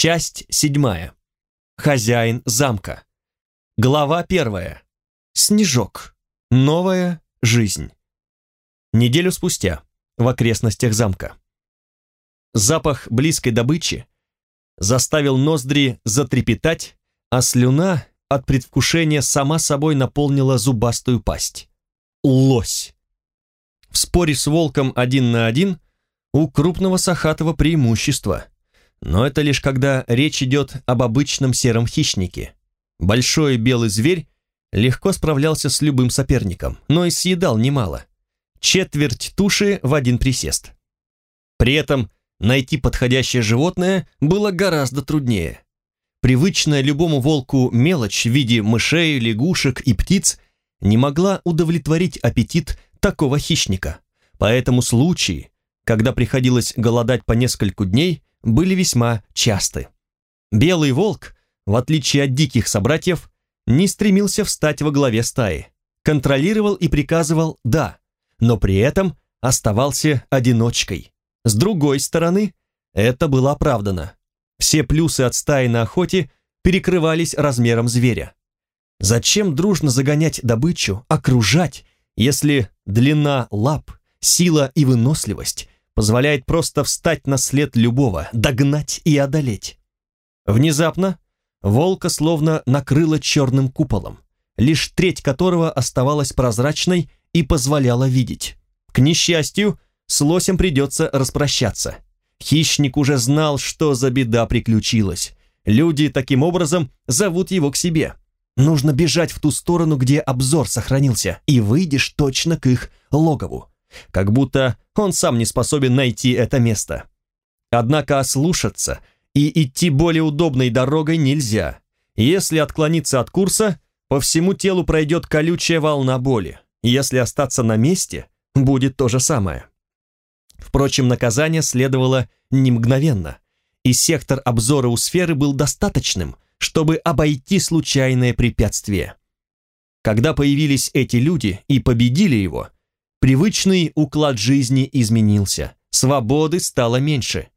Часть седьмая. Хозяин замка. Глава первая. Снежок. Новая жизнь. Неделю спустя. В окрестностях замка. Запах близкой добычи заставил ноздри затрепетать, а слюна от предвкушения сама собой наполнила зубастую пасть. Лось. В споре с волком один на один у крупного сахатого преимущество. Но это лишь когда речь идет об обычном сером хищнике. Большой белый зверь легко справлялся с любым соперником, но и съедал немало. Четверть туши в один присест. При этом найти подходящее животное было гораздо труднее. Привычная любому волку мелочь в виде мышей, лягушек и птиц не могла удовлетворить аппетит такого хищника. Поэтому случаи, когда приходилось голодать по нескольку дней, были весьма часты. Белый волк, в отличие от диких собратьев, не стремился встать во главе стаи, контролировал и приказывал «да», но при этом оставался одиночкой. С другой стороны, это было оправдано. Все плюсы от стаи на охоте перекрывались размером зверя. Зачем дружно загонять добычу, окружать, если длина лап, сила и выносливость позволяет просто встать на след любого, догнать и одолеть? Внезапно волка словно накрыло черным куполом, лишь треть которого оставалась прозрачной и позволяла видеть. К несчастью, с лосем придется распрощаться. Хищник уже знал, что за беда приключилась. Люди таким образом зовут его к себе. Нужно бежать в ту сторону, где обзор сохранился, и выйдешь точно к их логову. Как будто он сам не способен найти это место. Однако ослушаться и идти более удобной дорогой нельзя. Если отклониться от курса, по всему телу пройдет колючая волна боли. Если остаться на месте, будет то же самое. Впрочем, наказание следовало не мгновенно, и сектор обзора у сферы был достаточным – чтобы обойти случайное препятствие. Когда появились эти люди и победили его, привычный уклад жизни изменился, свободы стало меньше.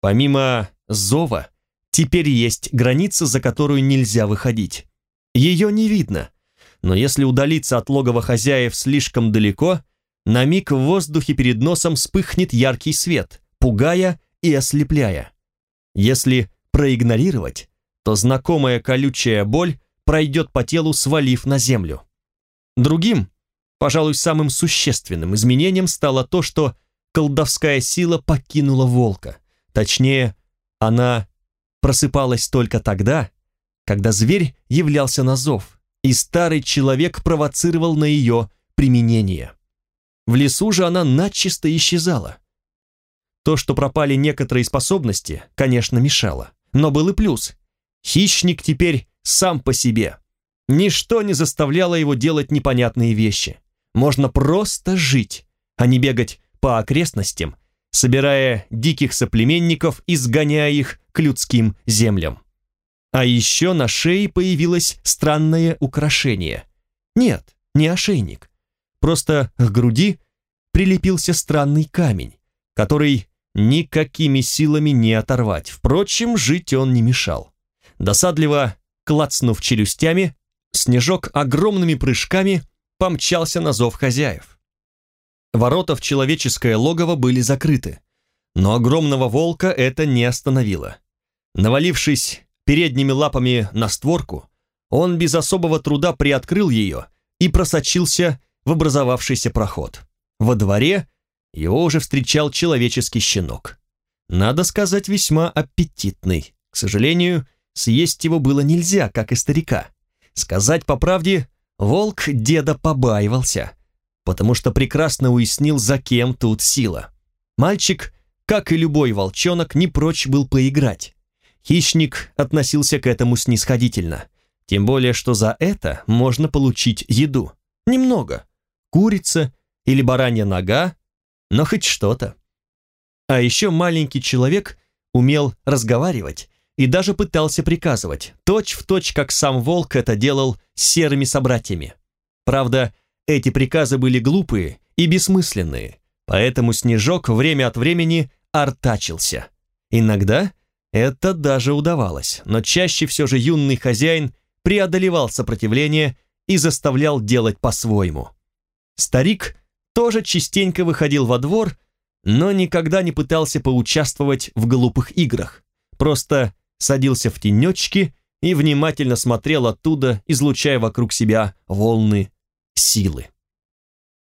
Помимо зова, теперь есть граница, за которую нельзя выходить. Ее не видно, но если удалиться от логова хозяев слишком далеко, на миг в воздухе перед носом вспыхнет яркий свет, пугая и ослепляя. Если проигнорировать, то знакомая колючая боль пройдет по телу, свалив на землю. Другим, пожалуй, самым существенным изменением стало то, что колдовская сила покинула волка. Точнее, она просыпалась только тогда, когда зверь являлся на зов, и старый человек провоцировал на ее применение. В лесу же она начисто исчезала. То, что пропали некоторые способности, конечно, мешало, но был и плюс. Хищник теперь сам по себе. Ничто не заставляло его делать непонятные вещи. Можно просто жить, а не бегать по окрестностям, собирая диких соплеменников и сгоняя их к людским землям. А еще на шее появилось странное украшение. Нет, не ошейник. Просто к груди прилепился странный камень, который никакими силами не оторвать. Впрочем, жить он не мешал. Досадливо клацнув челюстями, Снежок огромными прыжками помчался на зов хозяев. Ворота в человеческое логово были закрыты, но огромного волка это не остановило. Навалившись передними лапами на створку, он без особого труда приоткрыл ее и просочился в образовавшийся проход. Во дворе его уже встречал человеческий щенок. Надо сказать, весьма аппетитный. К сожалению, Съесть его было нельзя, как и старика. Сказать по правде, волк деда побаивался, потому что прекрасно уяснил, за кем тут сила. Мальчик, как и любой волчонок, не прочь был поиграть. Хищник относился к этому снисходительно, тем более, что за это можно получить еду. Немного. Курица или баранья нога, но хоть что-то. А еще маленький человек умел разговаривать и даже пытался приказывать, точь в точь, как сам волк это делал с серыми собратьями. Правда, эти приказы были глупые и бессмысленные, поэтому Снежок время от времени артачился. Иногда Это даже удавалось, но чаще все же юный хозяин преодолевал сопротивление и заставлял делать по-своему. Старик тоже частенько выходил во двор, но никогда не пытался поучаствовать в глупых играх, просто садился в тенечки и внимательно смотрел оттуда, излучая вокруг себя волны силы.